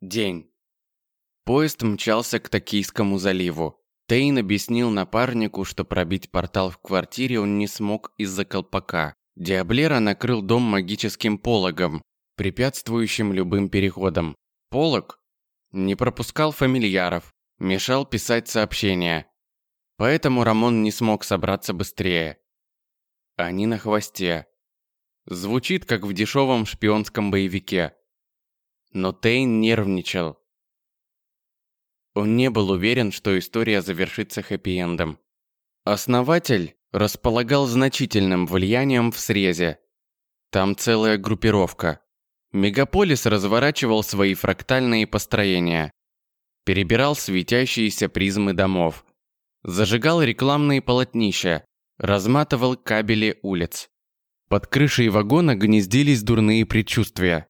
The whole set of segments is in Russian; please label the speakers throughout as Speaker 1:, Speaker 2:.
Speaker 1: День. Поезд мчался к Токийскому заливу. Тейн объяснил напарнику, что пробить портал в квартире он не смог из-за колпака. Диаблера накрыл дом магическим пологом, препятствующим любым переходам. Полог не пропускал фамильяров, мешал писать сообщения. Поэтому Рамон не смог собраться быстрее. Они на хвосте. Звучит, как в дешевом шпионском боевике но Тейн нервничал. Он не был уверен, что история завершится хэппи-эндом. Основатель располагал значительным влиянием в срезе. Там целая группировка. Мегаполис разворачивал свои фрактальные построения. Перебирал светящиеся призмы домов. Зажигал рекламные полотнища. Разматывал кабели улиц. Под крышей вагона гнездились дурные предчувствия.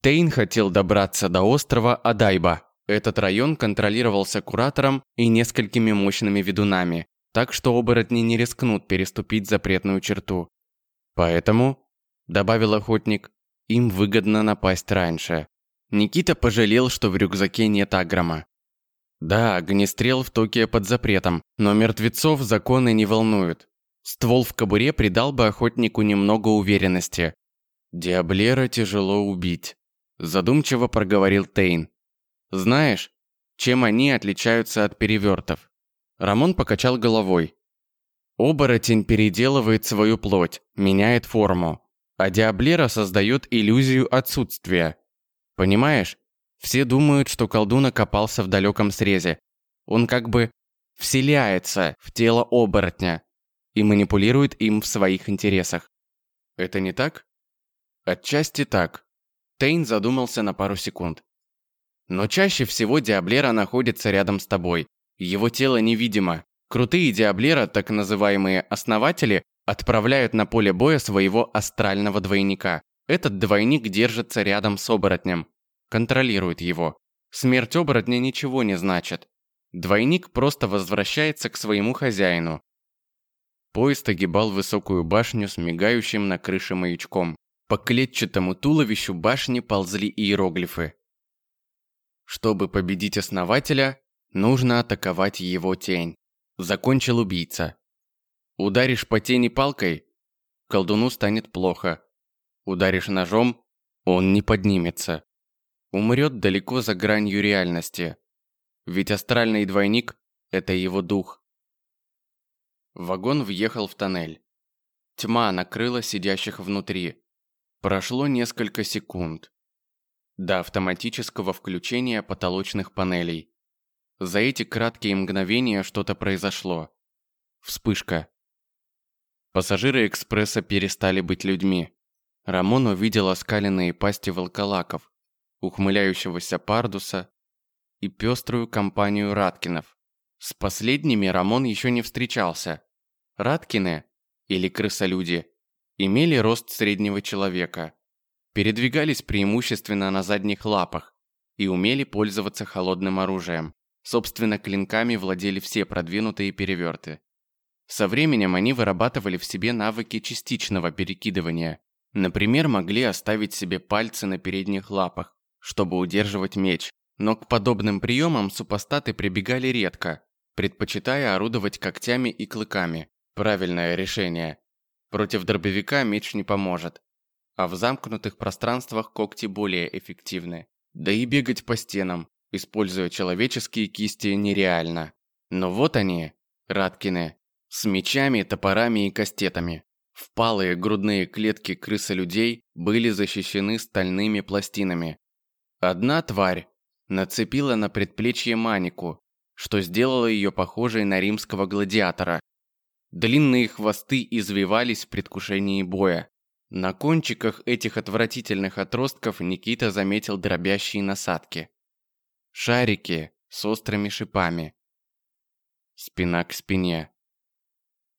Speaker 1: Тейн хотел добраться до острова Адайба. Этот район контролировался куратором и несколькими мощными ведунами, так что оборотни не рискнут переступить запретную черту. Поэтому, добавил охотник, им выгодно напасть раньше. Никита пожалел, что в рюкзаке нет агрома. Да, огнестрел в Токио под запретом, но мертвецов законы не волнуют. Ствол в кобуре придал бы охотнику немного уверенности. Диаблера тяжело убить задумчиво проговорил Тейн. Знаешь, чем они отличаются от перевертов? Рамон покачал головой. Оборотень переделывает свою плоть, меняет форму, а Диаблера создает иллюзию отсутствия. Понимаешь? Все думают, что колдун окопался в далеком срезе. Он как бы вселяется в тело оборотня и манипулирует им в своих интересах. Это не так? Отчасти так. Тейн задумался на пару секунд. Но чаще всего Диаблера находится рядом с тобой. Его тело невидимо. Крутые Диаблера, так называемые основатели, отправляют на поле боя своего астрального двойника. Этот двойник держится рядом с оборотнем. Контролирует его. Смерть оборотня ничего не значит. Двойник просто возвращается к своему хозяину. Поезд огибал высокую башню с мигающим на крыше маячком. По клетчатому туловищу башни ползли иероглифы. Чтобы победить основателя, нужно атаковать его тень. Закончил убийца. Ударишь по тени палкой, колдуну станет плохо. Ударишь ножом, он не поднимется. Умрет далеко за гранью реальности. Ведь астральный двойник – это его дух. Вагон въехал в тоннель. Тьма накрыла сидящих внутри. Прошло несколько секунд до автоматического включения потолочных панелей. За эти краткие мгновения что-то произошло. Вспышка. Пассажиры экспресса перестали быть людьми. Рамон увидел оскаленные пасти волколаков, ухмыляющегося пардуса и пеструю компанию раткинов. С последними Рамон еще не встречался. Раткины, или крысолюди, имели рост среднего человека, передвигались преимущественно на задних лапах и умели пользоваться холодным оружием. Собственно, клинками владели все продвинутые переверты. Со временем они вырабатывали в себе навыки частичного перекидывания. Например, могли оставить себе пальцы на передних лапах, чтобы удерживать меч. Но к подобным приемам супостаты прибегали редко, предпочитая орудовать когтями и клыками. Правильное решение. Против дробовика меч не поможет. А в замкнутых пространствах когти более эффективны. Да и бегать по стенам, используя человеческие кисти, нереально. Но вот они, Раткины, с мечами, топорами и кастетами. Впалые грудные клетки крысы-людей были защищены стальными пластинами. Одна тварь нацепила на предплечье манику, что сделало ее похожей на римского гладиатора, Длинные хвосты извивались в предвкушении боя. На кончиках этих отвратительных отростков Никита заметил дробящие насадки. Шарики с острыми шипами. Спина к спине.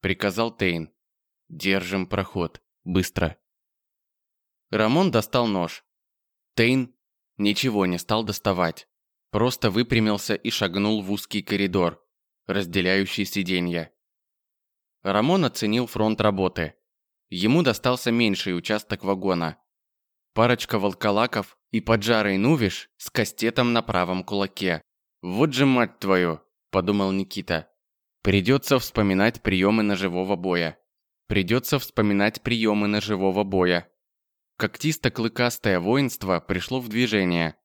Speaker 1: Приказал Тейн. Держим проход. Быстро. Рамон достал нож. Тейн ничего не стал доставать. Просто выпрямился и шагнул в узкий коридор, разделяющий сиденья. Рамон оценил фронт работы. Ему достался меньший участок вагона. парочка волколаков и поджарый Нувиш с кастетом на правом кулаке. «Вот же мать твою!» – подумал Никита. «Придется вспоминать приемы ножевого боя. Придется вспоминать приемы ножевого боя». Когтисто-клыкастое воинство пришло в движение.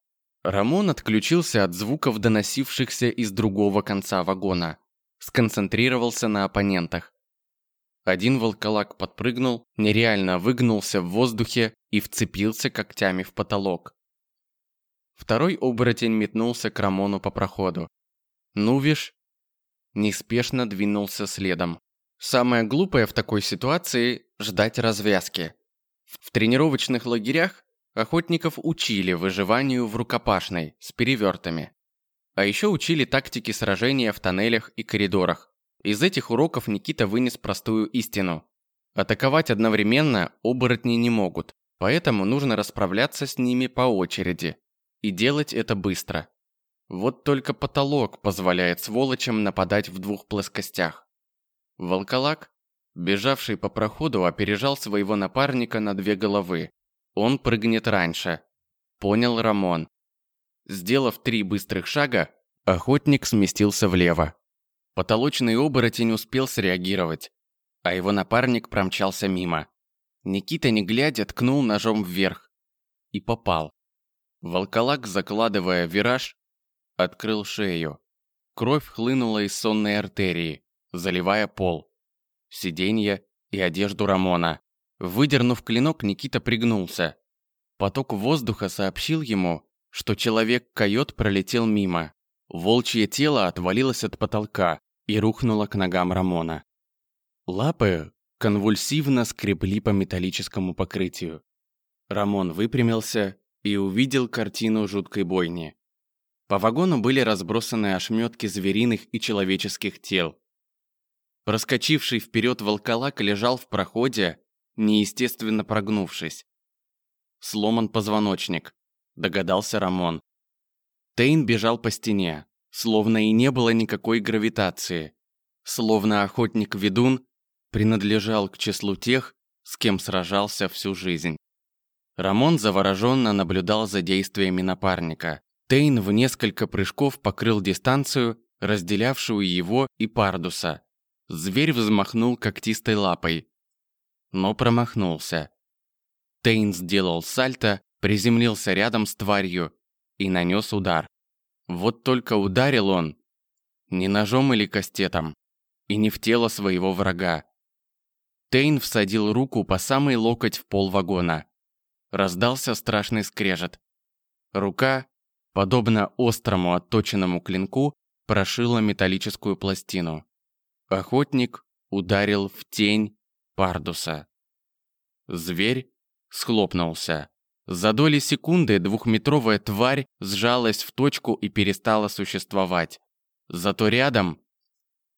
Speaker 1: Рамон отключился от звуков, доносившихся из другого конца вагона. Сконцентрировался на оппонентах. Один волколак подпрыгнул, нереально выгнулся в воздухе и вцепился когтями в потолок. Второй оборотень метнулся к Рамону по проходу. Нувиш неспешно двинулся следом. Самое глупое в такой ситуации – ждать развязки. В тренировочных лагерях охотников учили выживанию в рукопашной с перевертами. А еще учили тактики сражения в тоннелях и коридорах. Из этих уроков Никита вынес простую истину. Атаковать одновременно оборотни не могут, поэтому нужно расправляться с ними по очереди. И делать это быстро. Вот только потолок позволяет сволочам нападать в двух плоскостях. Волколак, бежавший по проходу, опережал своего напарника на две головы. Он прыгнет раньше. Понял Рамон. Сделав три быстрых шага, охотник сместился влево. Потолочный оборотень успел среагировать, а его напарник промчался мимо. Никита, не глядя, ткнул ножом вверх. И попал. Волколак, закладывая вираж, открыл шею. Кровь хлынула из сонной артерии, заливая пол, сиденье и одежду Рамона. Выдернув клинок, Никита пригнулся. Поток воздуха сообщил ему, что человек-койот пролетел мимо. Волчье тело отвалилось от потолка и рухнуло к ногам Рамона. Лапы конвульсивно скребли по металлическому покрытию. Рамон выпрямился и увидел картину жуткой бойни. По вагону были разбросаны ошметки звериных и человеческих тел. Проскочивший вперед волколак лежал в проходе, неестественно прогнувшись. Сломан позвоночник, догадался Рамон. Тейн бежал по стене, словно и не было никакой гравитации. Словно охотник-ведун принадлежал к числу тех, с кем сражался всю жизнь. Рамон завороженно наблюдал за действиями напарника. Тейн в несколько прыжков покрыл дистанцию, разделявшую его и Пардуса. Зверь взмахнул когтистой лапой, но промахнулся. Тейн сделал сальто, приземлился рядом с тварью и нанес удар. Вот только ударил он не ножом или кастетом, и не в тело своего врага. Тейн всадил руку по самый локоть в пол вагона. Раздался страшный скрежет. Рука, подобно острому отточенному клинку, прошила металлическую пластину. Охотник ударил в тень Пардуса. Зверь схлопнулся. За доли секунды двухметровая тварь сжалась в точку и перестала существовать. Зато рядом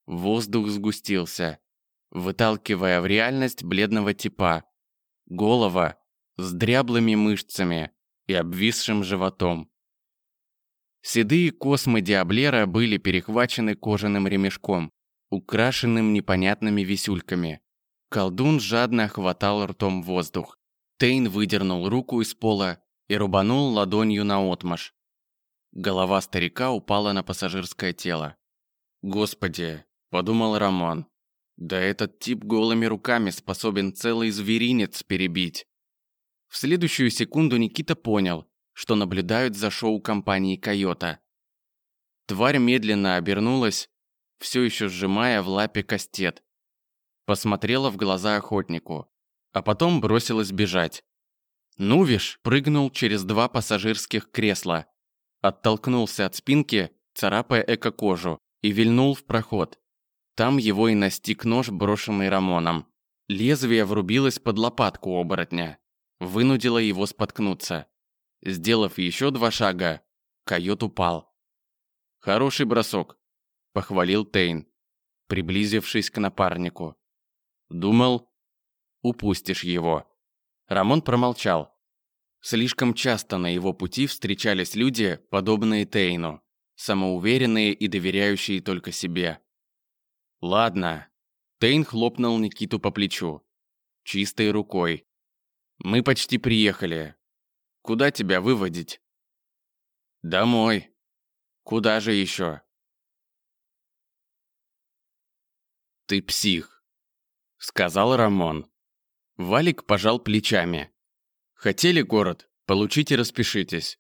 Speaker 1: воздух сгустился, выталкивая в реальность бледного типа. Голова с дряблыми мышцами и обвисшим животом. Седые космы Диаблера были перехвачены кожаным ремешком, украшенным непонятными висюльками. Колдун жадно хватал ртом воздух. Тейн выдернул руку из пола и рубанул ладонью на отмаш. Голова старика упала на пассажирское тело. «Господи!» – подумал Рамон. «Да этот тип голыми руками способен целый зверинец перебить». В следующую секунду Никита понял, что наблюдают за шоу компании «Койота». Тварь медленно обернулась, все еще сжимая в лапе кастет. Посмотрела в глаза охотнику, а потом бросилась бежать. Нувиш прыгнул через два пассажирских кресла, оттолкнулся от спинки, царапая эко-кожу, и вильнул в проход. Там его и настиг нож, брошенный Рамоном. Лезвие врубилось под лопатку оборотня вынудила его споткнуться. Сделав еще два шага, койот упал. «Хороший бросок», – похвалил Тейн, приблизившись к напарнику. «Думал, упустишь его». Рамон промолчал. Слишком часто на его пути встречались люди, подобные Тейну, самоуверенные и доверяющие только себе. «Ладно». Тейн хлопнул Никиту по плечу. Чистой рукой. «Мы почти приехали. Куда тебя выводить?» «Домой. Куда же еще?» «Ты псих», — сказал Рамон. Валик пожал плечами. «Хотели город? Получите, распишитесь».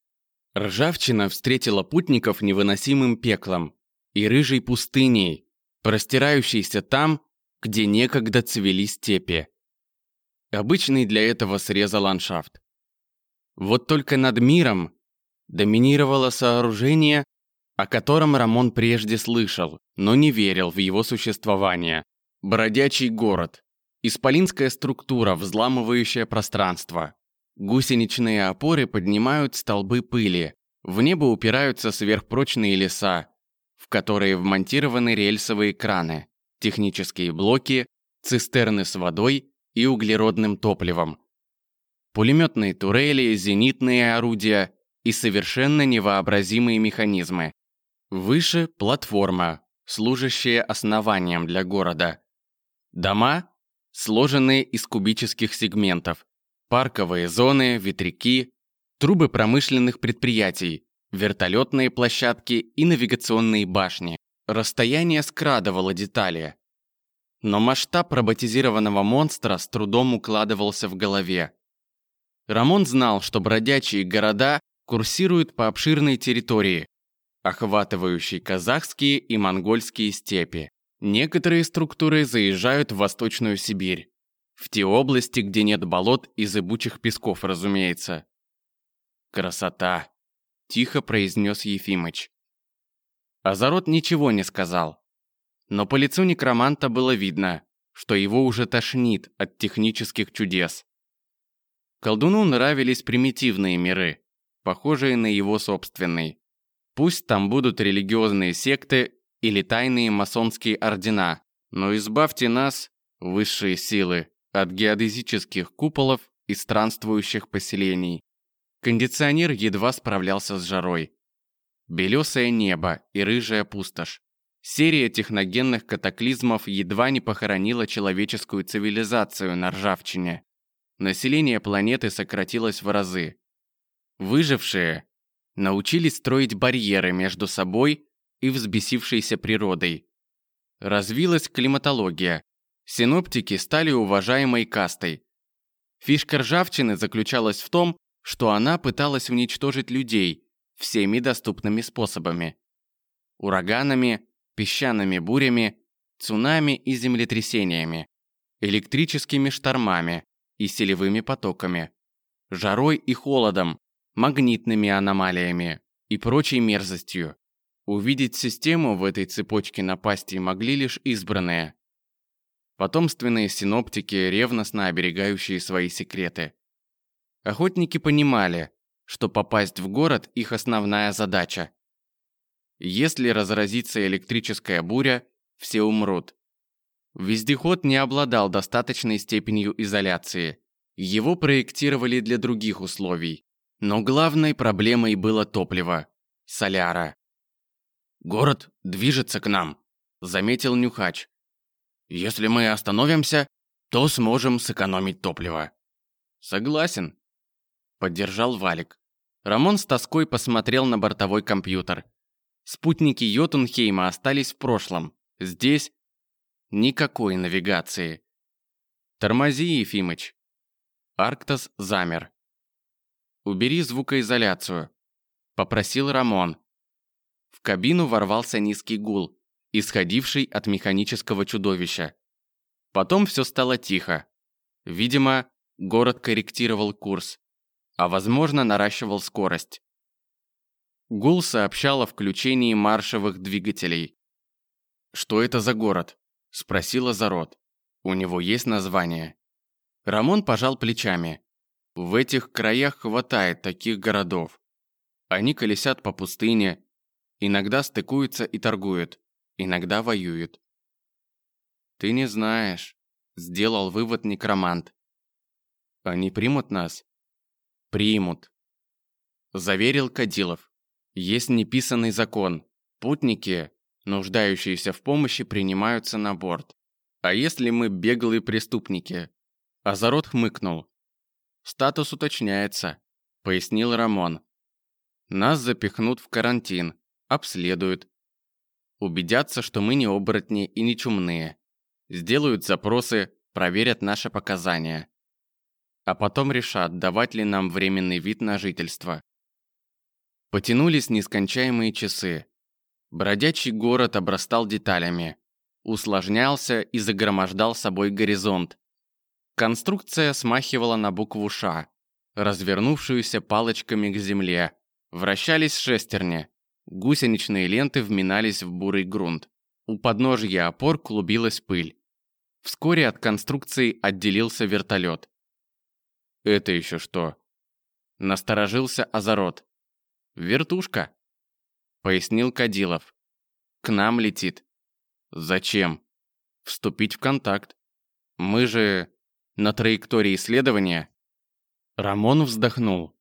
Speaker 1: Ржавчина встретила путников невыносимым пеклом и рыжей пустыней, простирающейся там, где некогда цвели степи. Обычный для этого среза ландшафт. Вот только над миром доминировало сооружение, о котором Рамон прежде слышал, но не верил в его существование. Бродячий город. Исполинская структура, взламывающая пространство. Гусеничные опоры поднимают столбы пыли. В небо упираются сверхпрочные леса, в которые вмонтированы рельсовые краны, технические блоки, цистерны с водой и углеродным топливом. Пулеметные турели, зенитные орудия и совершенно невообразимые механизмы. Выше – платформа, служащая основанием для города. Дома, сложенные из кубических сегментов. Парковые зоны, ветряки, трубы промышленных предприятий, вертолетные площадки и навигационные башни. Расстояние скрадывало детали. Но масштаб роботизированного монстра с трудом укладывался в голове. Рамон знал, что бродячие города курсируют по обширной территории, охватывающей казахские и монгольские степи. Некоторые структуры заезжают в Восточную Сибирь, в те области, где нет болот и зыбучих песков, разумеется. «Красота!» – тихо произнес Ефимыч. Азарот ничего не сказал. Но по лицу некроманта было видно, что его уже тошнит от технических чудес. Колдуну нравились примитивные миры, похожие на его собственный. Пусть там будут религиозные секты или тайные масонские ордена, но избавьте нас, высшие силы, от геодезических куполов и странствующих поселений. Кондиционер едва справлялся с жарой. Белесое небо и рыжая пустошь. Серия техногенных катаклизмов едва не похоронила человеческую цивилизацию на ржавчине. Население планеты сократилось в разы. Выжившие научились строить барьеры между собой и взбесившейся природой. Развилась климатология. Синоптики стали уважаемой кастой. Фишка ржавчины заключалась в том, что она пыталась уничтожить людей всеми доступными способами. Ураганами, песчаными бурями, цунами и землетрясениями, электрическими штормами, и селевыми потоками, жарой и холодом, магнитными аномалиями и прочей мерзостью. Увидеть систему в этой цепочке напастей могли лишь избранные. Потомственные синоптики, ревностно оберегающие свои секреты. Охотники понимали, что попасть в город – их основная задача. Если разразится электрическая буря, все умрут. Вездеход не обладал достаточной степенью изоляции. Его проектировали для других условий. Но главной проблемой было топливо – соляра. «Город движется к нам», – заметил Нюхач. «Если мы остановимся, то сможем сэкономить топливо». «Согласен», – поддержал Валик. Рамон с тоской посмотрел на бортовой компьютер. Спутники Йотунхейма остались в прошлом. Здесь Никакой навигации. Тормози, Ефимыч. Арктос замер. «Убери звукоизоляцию», — попросил Рамон. В кабину ворвался низкий гул, исходивший от механического чудовища. Потом все стало тихо. Видимо, город корректировал курс, а возможно наращивал скорость. Гул сообщал о включении маршевых двигателей. Что это за город? Спросила Зарод. У него есть название? Рамон пожал плечами. В этих краях хватает таких городов. Они колесят по пустыне, иногда стыкуются и торгуют, иногда воюют. Ты не знаешь, сделал вывод некромант. Они примут нас? Примут. Заверил Кадилов. Есть неписанный закон. Путники нуждающиеся в помощи принимаются на борт. А если мы беглые преступники? Азарот хмыкнул. Статус уточняется. пояснил Рамон. Нас запихнут в карантин, обследуют. Убедятся, что мы не оборотни и не чумные. Сделают запросы, проверят наши показания. А потом решат, давать ли нам временный вид на жительство. Потянулись нескончаемые часы. Бродячий город обрастал деталями. Усложнялся и загромождал собой горизонт. Конструкция смахивала на букву «Ш», развернувшуюся палочками к земле. Вращались шестерни. Гусеничные ленты вминались в бурый грунт. У подножья опор клубилась пыль. Вскоре от конструкции отделился вертолет. «Это еще что?» Насторожился Азарот. «Вертушка», — пояснил Кадилов. «К нам летит». «Зачем?» «Вступить в контакт. Мы же на траектории исследования». Рамон вздохнул.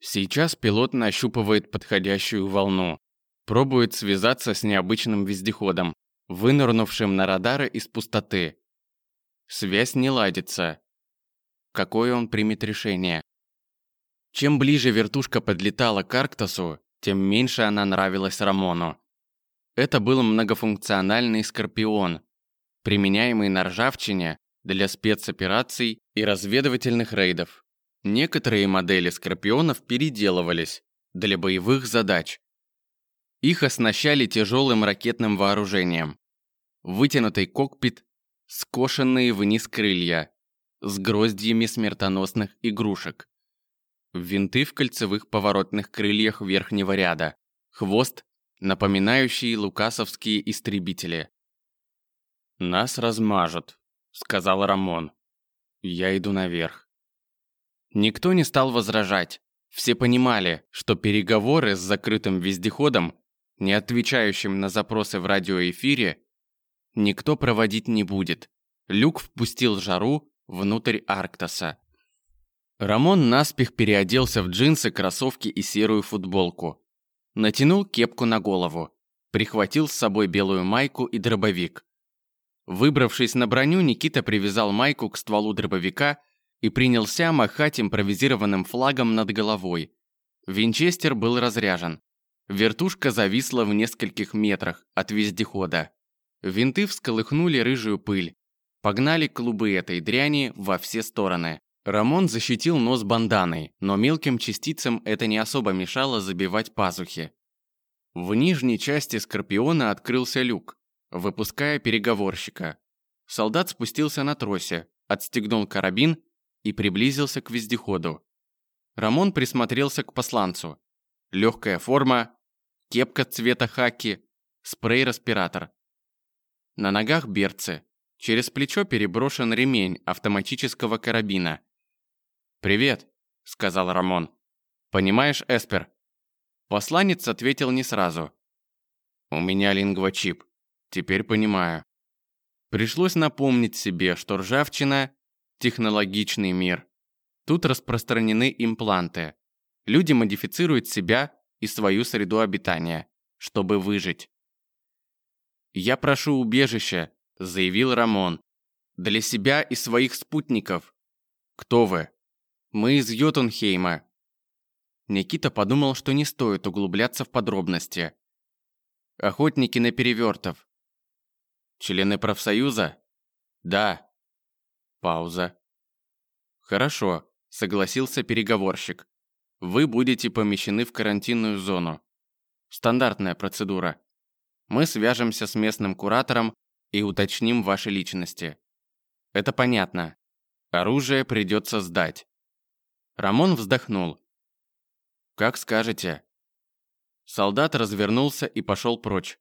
Speaker 1: Сейчас пилот нащупывает подходящую волну. Пробует связаться с необычным вездеходом, вынырнувшим на радары из пустоты. Связь не ладится. Какое он примет решение? Чем ближе вертушка подлетала к Арктосу, тем меньше она нравилась Рамону. Это был многофункциональный «Скорпион», применяемый на ржавчине для спецопераций и разведывательных рейдов. Некоторые модели «Скорпионов» переделывались для боевых задач. Их оснащали тяжелым ракетным вооружением. Вытянутый кокпит, скошенные вниз крылья, с гроздьями смертоносных игрушек. Винты в кольцевых поворотных крыльях верхнего ряда, хвост, напоминающий лукасовские истребители. «Нас размажут», — сказал Рамон. «Я иду наверх». Никто не стал возражать. Все понимали, что переговоры с закрытым вездеходом, не отвечающим на запросы в радиоэфире, никто проводить не будет. Люк впустил жару внутрь Арктоса. Рамон наспех переоделся в джинсы, кроссовки и серую футболку. Натянул кепку на голову. Прихватил с собой белую майку и дробовик. Выбравшись на броню, Никита привязал майку к стволу дробовика и принялся махать импровизированным флагом над головой. Винчестер был разряжен. Вертушка зависла в нескольких метрах от вездехода. Винты всколыхнули рыжую пыль. Погнали клубы этой дряни во все стороны. Рамон защитил нос банданой, но мелким частицам это не особо мешало забивать пазухи. В нижней части Скорпиона открылся люк, выпуская переговорщика. Солдат спустился на тросе, отстегнул карабин и приблизился к вездеходу. Рамон присмотрелся к посланцу. Легкая форма, кепка цвета хаки, спрей-респиратор. На ногах берцы. Через плечо переброшен ремень автоматического карабина. «Привет», — сказал Рамон. «Понимаешь, Эспер?» Посланец ответил не сразу. «У меня лингвочип. Теперь понимаю». Пришлось напомнить себе, что ржавчина технологичный мир. Тут распространены импланты. Люди модифицируют себя и свою среду обитания, чтобы выжить. «Я прошу убежища», — заявил Рамон. «Для себя и своих спутников». «Кто вы?» «Мы из Йотунхейма». Никита подумал, что не стоит углубляться в подробности. «Охотники на перевертов». «Члены профсоюза?» «Да». Пауза. «Хорошо», — согласился переговорщик. «Вы будете помещены в карантинную зону. Стандартная процедура. Мы свяжемся с местным куратором и уточним ваши личности. Это понятно. Оружие придется сдать». Рамон вздохнул. «Как скажете». Солдат развернулся и пошел прочь.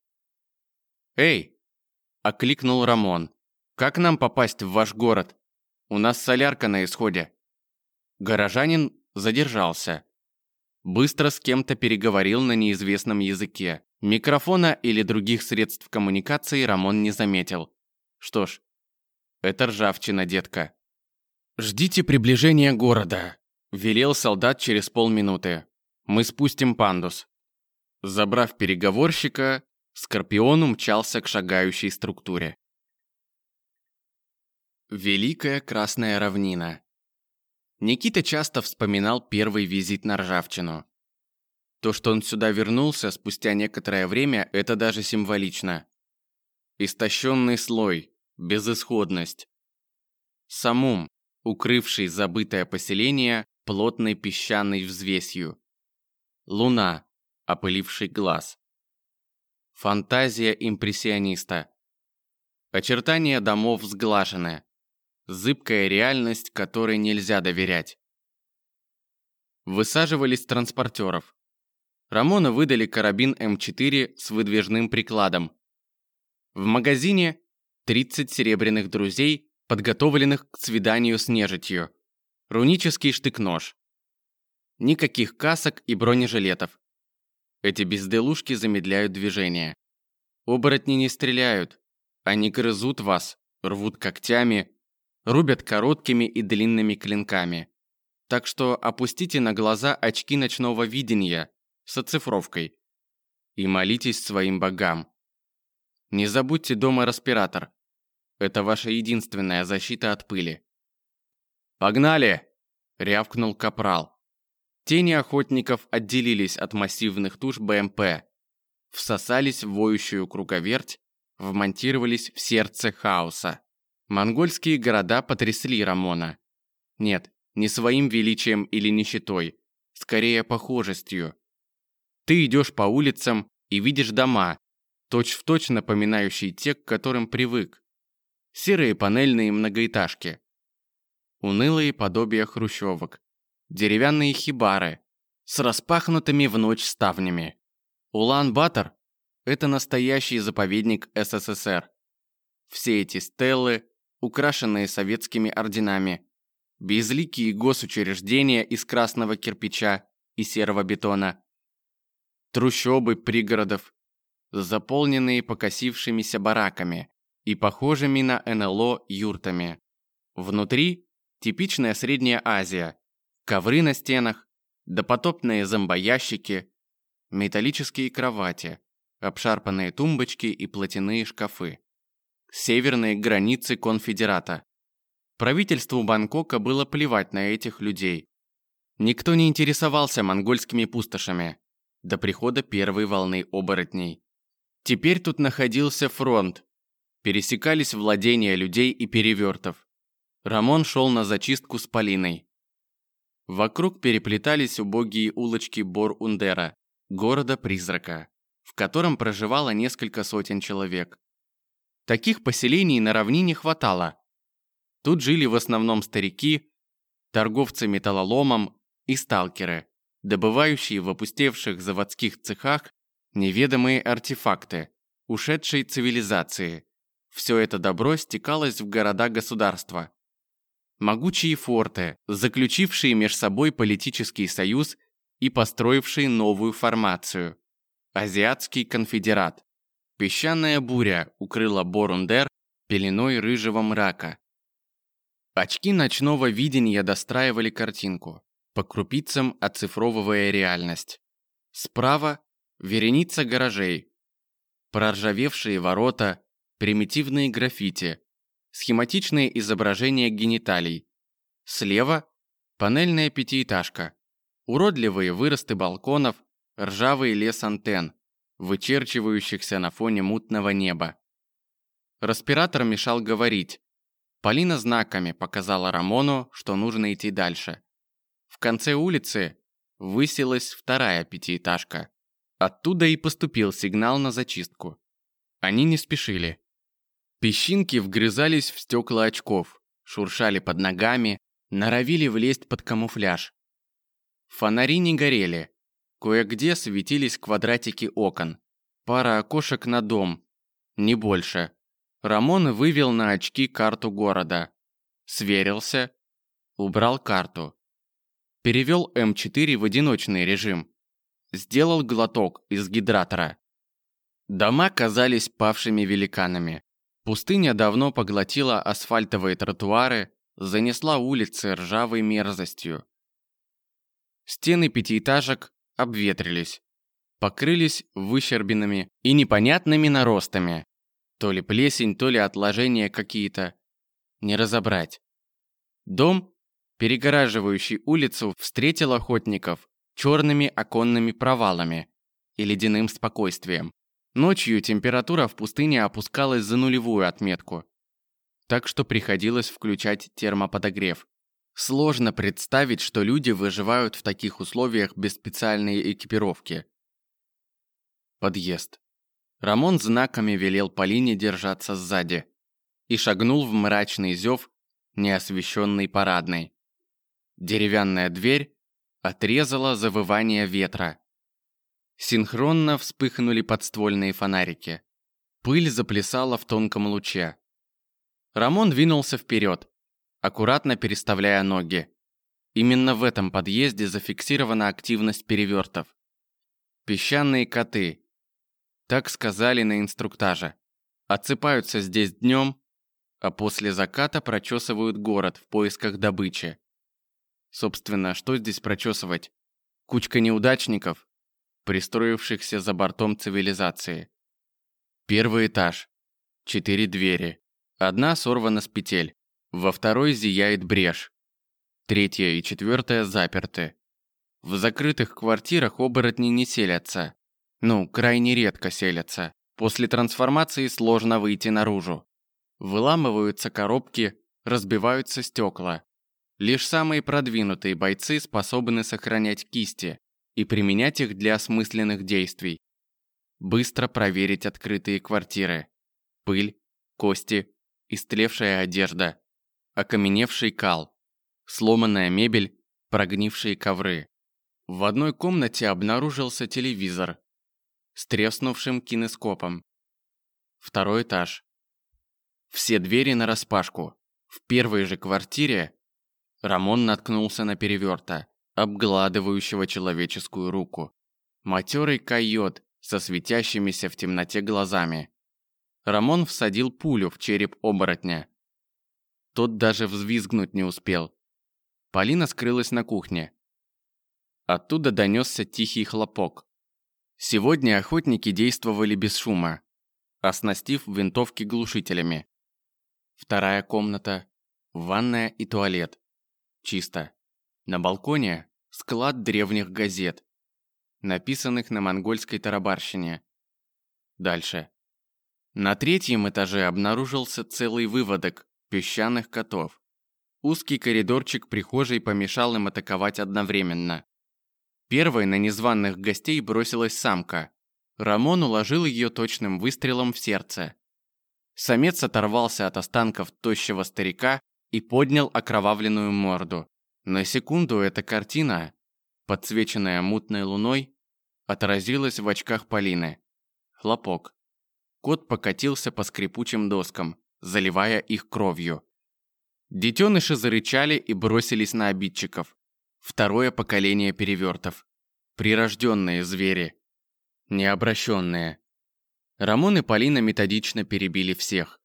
Speaker 1: «Эй!» – окликнул Рамон. «Как нам попасть в ваш город?» У нас солярка на исходе». Горожанин задержался. Быстро с кем-то переговорил на неизвестном языке. Микрофона или других средств коммуникации Рамон не заметил. Что ж, это ржавчина, детка. «Ждите приближения города», – велел солдат через полминуты. «Мы спустим пандус». Забрав переговорщика, Скорпион умчался к шагающей структуре. Великая Красная Равнина. Никита часто вспоминал первый визит на Ржавчину. То, что он сюда вернулся спустя некоторое время, это даже символично. Истощенный слой, безысходность. Самум, укрывший забытое поселение плотной песчаной взвесью. Луна, опыливший глаз. Фантазия импрессиониста. Очертания домов сглажены. Зыбкая реальность, которой нельзя доверять. Высаживались транспортеров. Рамона выдали карабин М4 с выдвижным прикладом. В магазине 30 серебряных друзей, подготовленных к свиданию с нежитью. Рунический штык-нож. Никаких касок и бронежилетов. Эти безделушки замедляют движение. Оборотни не стреляют. Они грызут вас, рвут когтями, рубят короткими и длинными клинками. Так что опустите на глаза очки ночного видения с оцифровкой и молитесь своим богам. Не забудьте дома респиратор. Это ваша единственная защита от пыли. «Погнали!» – рявкнул капрал. Тени охотников отделились от массивных туш БМП, всосались в воющую круговерть, вмонтировались в сердце хаоса. Монгольские города потрясли Рамона. Нет, не своим величием или нищетой, скорее похожестью. Ты идешь по улицам и видишь дома, точь-в-точь точь напоминающие те, к которым привык. Серые панельные многоэтажки. Унылые подобия хрущевок. Деревянные хибары с распахнутыми в ночь ставнями. Улан-Батор – это настоящий заповедник СССР. Все эти стеллы, украшенные советскими орденами, безликие госучреждения из красного кирпича и серого бетона, трущобы пригородов, заполненные покосившимися бараками и похожими на НЛО юртами. Внутри типичная Средняя Азия, ковры на стенах, допотопные зомбоящики, металлические кровати, обшарпанные тумбочки и платяные шкафы. Северные границы конфедерата. Правительству Бангкока было плевать на этих людей. Никто не интересовался монгольскими пустошами до прихода первой волны оборотней. Теперь тут находился фронт. Пересекались владения людей и перевертов. Рамон шел на зачистку с Полиной. Вокруг переплетались убогие улочки Бор-Ундера, города-призрака, в котором проживало несколько сотен человек. Таких поселений на равнине хватало. Тут жили в основном старики, торговцы металлоломом и сталкеры добывающие в опустевших заводских цехах неведомые артефакты, ушедшей цивилизации. Все это добро стекалось в города-государства. Могучие форты, заключившие между собой политический союз и построившие новую формацию. Азиатский конфедерат. Песчаная буря укрыла Борундер пеленой рыжего мрака. Очки ночного видения достраивали картинку по крупицам оцифровывая реальность. Справа – вереница гаражей, проржавевшие ворота, примитивные граффити, схематичные изображения гениталий. Слева – панельная пятиэтажка, уродливые выросты балконов, ржавый лес антенн, вычерчивающихся на фоне мутного неба. Респиратор мешал говорить. Полина знаками показала Рамону, что нужно идти дальше. В конце улицы высилась вторая пятиэтажка. Оттуда и поступил сигнал на зачистку. Они не спешили. Песчинки вгрызались в стекла очков, шуршали под ногами, норовили влезть под камуфляж. Фонари не горели. Кое-где светились квадратики окон. Пара окошек на дом. Не больше. Рамон вывел на очки карту города. Сверился. Убрал карту. Перевел М4 в одиночный режим. Сделал глоток из гидратора. Дома казались павшими великанами. Пустыня давно поглотила асфальтовые тротуары, занесла улицы ржавой мерзостью. Стены пятиэтажек обветрились, покрылись выщербинами и непонятными наростами. То ли плесень, то ли отложения какие-то. Не разобрать. Дом перегораживающий улицу, встретил охотников черными оконными провалами и ледяным спокойствием. Ночью температура в пустыне опускалась за нулевую отметку, так что приходилось включать термоподогрев. Сложно представить, что люди выживают в таких условиях без специальной экипировки. Подъезд. Рамон знаками велел Полине держаться сзади и шагнул в мрачный зев неосвещенной парадной. Деревянная дверь отрезала завывание ветра. Синхронно вспыхнули подствольные фонарики. Пыль заплясала в тонком луче. Рамон двинулся вперед, аккуратно переставляя ноги. Именно в этом подъезде зафиксирована активность перевертов. Песчаные коты, так сказали на инструктаже, отсыпаются здесь днем, а после заката прочесывают город в поисках добычи. Собственно, что здесь прочесывать? Кучка неудачников, пристроившихся за бортом цивилизации. Первый этаж. Четыре двери. Одна сорвана с петель. Во второй зияет брешь. Третья и четвертая заперты. В закрытых квартирах оборотни не селятся. Ну, крайне редко селятся. После трансформации сложно выйти наружу. Выламываются коробки, разбиваются стекла. Лишь самые продвинутые бойцы способны сохранять кисти и применять их для осмысленных действий. Быстро проверить открытые квартиры. Пыль, кости, истлевшая одежда окаменевший кал, сломанная мебель, прогнившие ковры. В одной комнате обнаружился телевизор с треснувшим кинескопом. Второй этаж. Все двери нараспашку. В первой же квартире Рамон наткнулся на переверта, обгладывающего человеческую руку. Матерый койот со светящимися в темноте глазами. Рамон всадил пулю в череп оборотня. Тот даже взвизгнуть не успел. Полина скрылась на кухне. Оттуда донесся тихий хлопок. Сегодня охотники действовали без шума, оснастив винтовки глушителями. Вторая комната, ванная и туалет. Чисто. На балконе склад древних газет, написанных на монгольской тарабарщине. Дальше. На третьем этаже обнаружился целый выводок песчаных котов. Узкий коридорчик прихожей помешал им атаковать одновременно. Первой на незваных гостей бросилась самка. Рамон уложил ее точным выстрелом в сердце. Самец оторвался от останков тощего старика и поднял окровавленную морду. На секунду эта картина, подсвеченная мутной луной, отразилась в очках Полины. Хлопок. Кот покатился по скрипучим доскам заливая их кровью. Детеныши зарычали и бросились на обидчиков. Второе поколение перевертов. Прирожденные звери. Необращенные. Рамон и Полина методично перебили всех.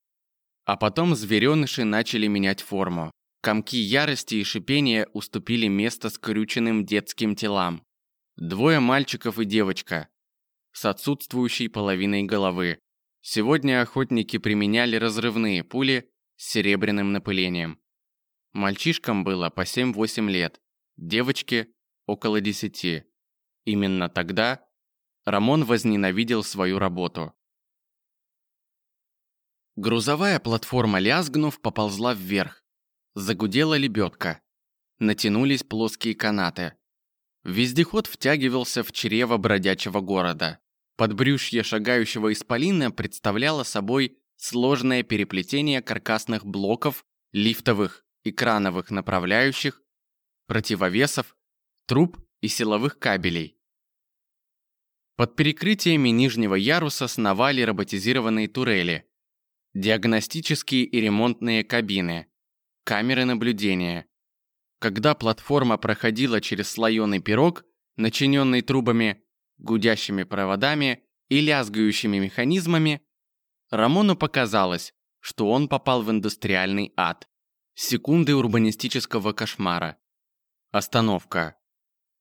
Speaker 1: А потом звереныши начали менять форму. Комки ярости и шипения уступили место скрюченным детским телам. Двое мальчиков и девочка. С отсутствующей половиной головы. Сегодня охотники применяли разрывные пули с серебряным напылением. Мальчишкам было по 7-8 лет, девочке – около 10. Именно тогда Рамон возненавидел свою работу. Грузовая платформа, лязгнув, поползла вверх. Загудела лебедка. Натянулись плоские канаты. Вездеход втягивался в чрево бродячего города. Подбрюшье шагающего исполина представляло собой сложное переплетение каркасных блоков, лифтовых и крановых направляющих, противовесов, труб и силовых кабелей. Под перекрытиями нижнего яруса сновали роботизированные турели, диагностические и ремонтные кабины, камеры наблюдения. Когда платформа проходила через слоеный пирог, начиненный трубами, гудящими проводами и лязгающими механизмами, Рамону показалось, что он попал в индустриальный ад. Секунды урбанистического кошмара. Остановка.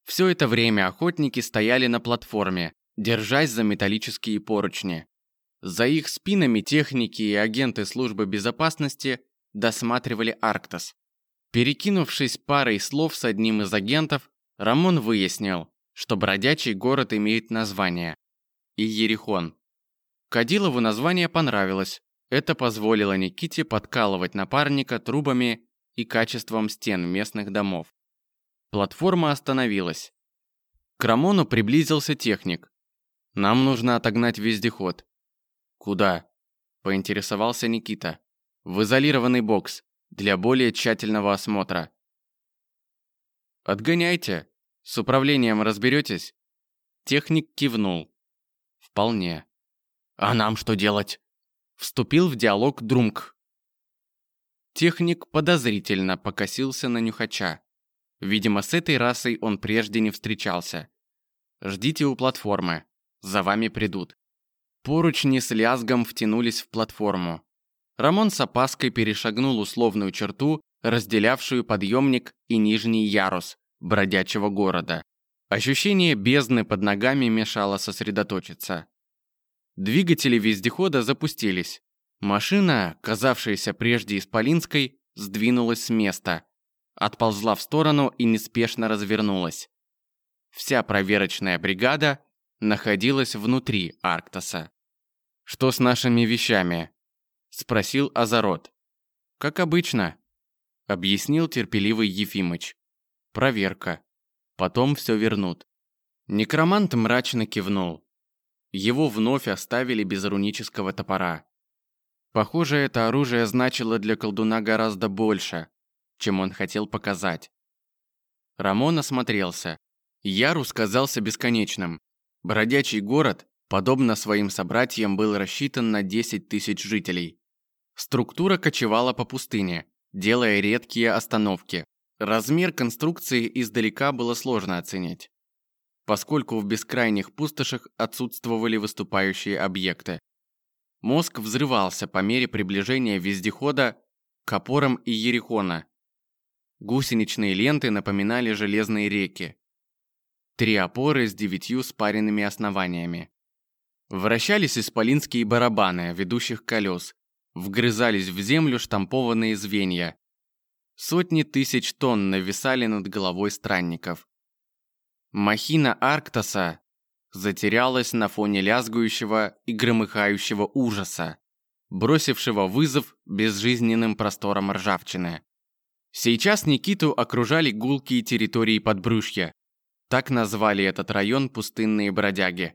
Speaker 1: Все это время охотники стояли на платформе, держась за металлические поручни. За их спинами техники и агенты службы безопасности досматривали Арктос. Перекинувшись парой слов с одним из агентов, Рамон выяснил, что бродячий город имеет название – Иерихон. Кадилову название понравилось. Это позволило Никите подкалывать напарника трубами и качеством стен местных домов. Платформа остановилась. К Рамону приблизился техник. «Нам нужно отогнать вездеход». «Куда?» – поинтересовался Никита. «В изолированный бокс, для более тщательного осмотра». «Отгоняйте. С управлением разберетесь?» Техник кивнул. «Вполне». «А нам что делать?» Вступил в диалог Друмк. Техник подозрительно покосился на нюхача. Видимо, с этой расой он прежде не встречался. Ждите у платформы. За вами придут. Поручни с лязгом втянулись в платформу. Рамон с опаской перешагнул условную черту, разделявшую подъемник и нижний ярус бродячего города. Ощущение бездны под ногами мешало сосредоточиться. Двигатели вездехода запустились. Машина, казавшаяся прежде исполинской, сдвинулась с места, отползла в сторону и неспешно развернулась. Вся проверочная бригада находилась внутри Арктоса. «Что с нашими вещами?» – спросил Азарот. «Как обычно», – объяснил терпеливый Ефимыч. «Проверка. Потом все вернут». Некромант мрачно кивнул. Его вновь оставили без рунического топора. Похоже, это оружие значило для колдуна гораздо больше, чем он хотел показать. Рамон осмотрелся. Ярус казался бесконечным. Бродячий город, подобно своим собратьям, был рассчитан на 10 тысяч жителей. Структура кочевала по пустыне, делая редкие остановки. Размер конструкции издалека было сложно оценить, поскольку в бескрайних пустошах отсутствовали выступающие объекты. Мозг взрывался по мере приближения вездехода к опорам Иерихона, Гусеничные ленты напоминали железные реки. Три опоры с девятью спаренными основаниями. Вращались исполинские барабаны ведущих колес. Вгрызались в землю штампованные звенья. Сотни тысяч тонн нависали над головой странников. Махина Арктоса затерялась на фоне лязгающего и громыхающего ужаса, бросившего вызов безжизненным просторам ржавчины. Сейчас Никиту окружали гулкие территории подбрюшья. Так назвали этот район пустынные бродяги.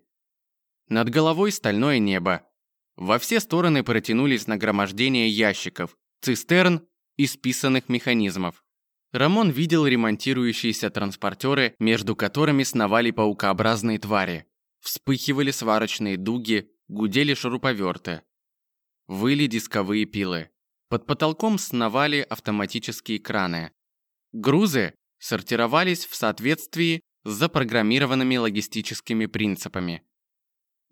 Speaker 1: Над головой стальное небо. Во все стороны протянулись нагромождения ящиков, цистерн и списанных механизмов. Рамон видел ремонтирующиеся транспортеры, между которыми сновали паукообразные твари. Вспыхивали сварочные дуги, гудели шуруповерты. Выли дисковые пилы. Под потолком сновали автоматические краны. Грузы сортировались в соответствии с запрограммированными логистическими принципами.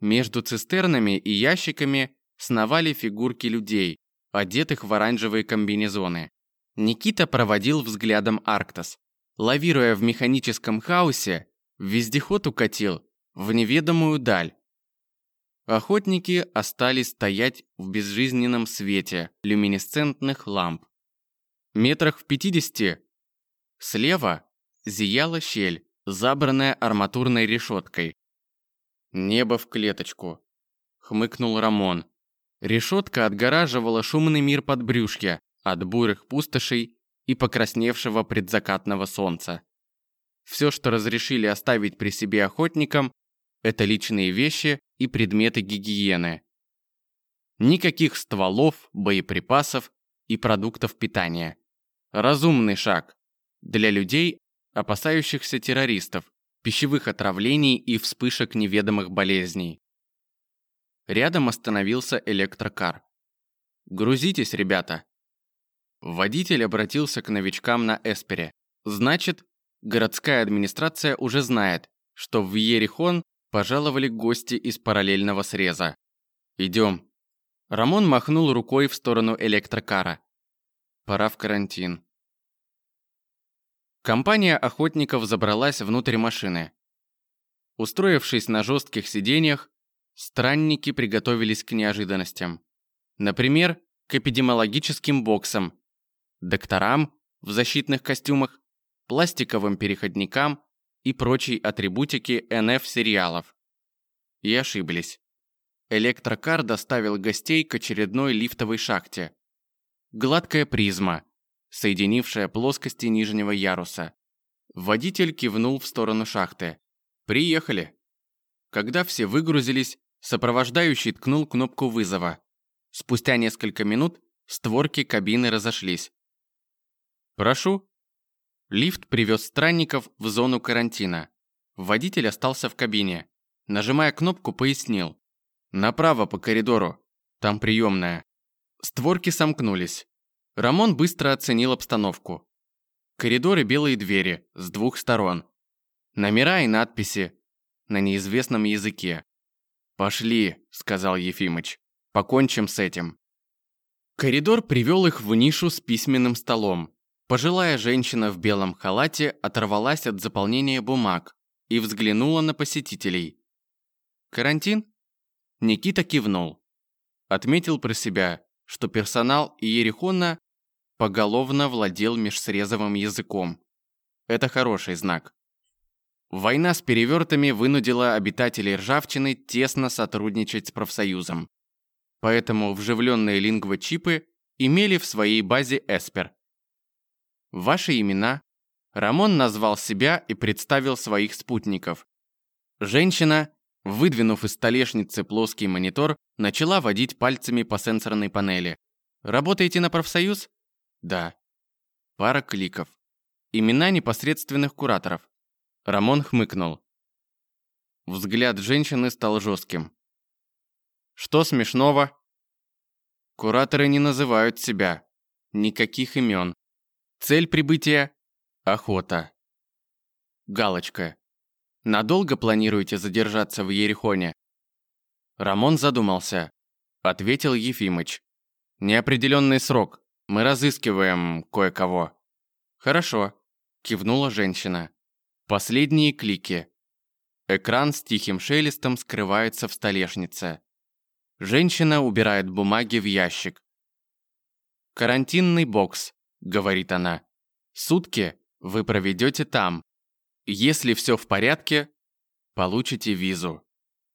Speaker 1: Между цистернами и ящиками сновали фигурки людей, одетых в оранжевые комбинезоны. Никита проводил взглядом Арктос. Лавируя в механическом хаосе, вездеход укатил в неведомую даль, Охотники остались стоять в безжизненном свете люминесцентных ламп. Метрах в пятидесяти слева зияла щель, забранная арматурной решеткой. «Небо в клеточку», — хмыкнул Рамон. Решетка отгораживала шумный мир подбрюшья от бурых пустошей и покрасневшего предзакатного солнца. Все, что разрешили оставить при себе охотникам, это личные вещи и предметы гигиены. Никаких стволов, боеприпасов и продуктов питания. Разумный шаг для людей, опасающихся террористов, пищевых отравлений и вспышек неведомых болезней. Рядом остановился электрокар. «Грузитесь, ребята!» Водитель обратился к новичкам на Эспере. «Значит, городская администрация уже знает, что в Ерихон Пожаловали гости из параллельного среза. «Идем». Рамон махнул рукой в сторону электрокара. «Пора в карантин». Компания охотников забралась внутрь машины. Устроившись на жестких сиденьях, странники приготовились к неожиданностям. Например, к эпидемиологическим боксам, докторам в защитных костюмах, пластиковым переходникам и прочей атрибутике НФ-сериалов. И ошиблись. Электрокар доставил гостей к очередной лифтовой шахте. Гладкая призма, соединившая плоскости нижнего яруса. Водитель кивнул в сторону шахты. «Приехали». Когда все выгрузились, сопровождающий ткнул кнопку вызова. Спустя несколько минут створки кабины разошлись. «Прошу». Лифт привез странников в зону карантина. Водитель остался в кабине. Нажимая кнопку, пояснил. «Направо по коридору. Там приемная». Створки сомкнулись. Рамон быстро оценил обстановку. Коридоры белые двери, с двух сторон. Номера и надписи на неизвестном языке. «Пошли», — сказал Ефимыч. «Покончим с этим». Коридор привел их в нишу с письменным столом. Пожилая женщина в белом халате оторвалась от заполнения бумаг и взглянула на посетителей. «Карантин?» Никита кивнул. Отметил про себя, что персонал Иерихона поголовно владел межсрезовым языком. Это хороший знак. Война с перевертами вынудила обитателей Ржавчины тесно сотрудничать с профсоюзом. Поэтому вживленные лингвочипы имели в своей базе Эспер. Ваши имена. Рамон назвал себя и представил своих спутников. Женщина, выдвинув из столешницы плоский монитор, начала водить пальцами по сенсорной панели. Работаете на профсоюз? Да. Пара кликов. Имена непосредственных кураторов. Рамон хмыкнул. Взгляд женщины стал жестким. Что смешного? Кураторы не называют себя. Никаких имен. Цель прибытия – охота. Галочка. Надолго планируете задержаться в Ерехоне? Рамон задумался. Ответил Ефимыч. Неопределенный срок. Мы разыскиваем кое-кого. Хорошо. Кивнула женщина. Последние клики. Экран с тихим шелестом скрывается в столешнице. Женщина убирает бумаги в ящик. «Карантинный бокс», — говорит она. «Сутки вы проведете там. Если все в порядке, получите визу».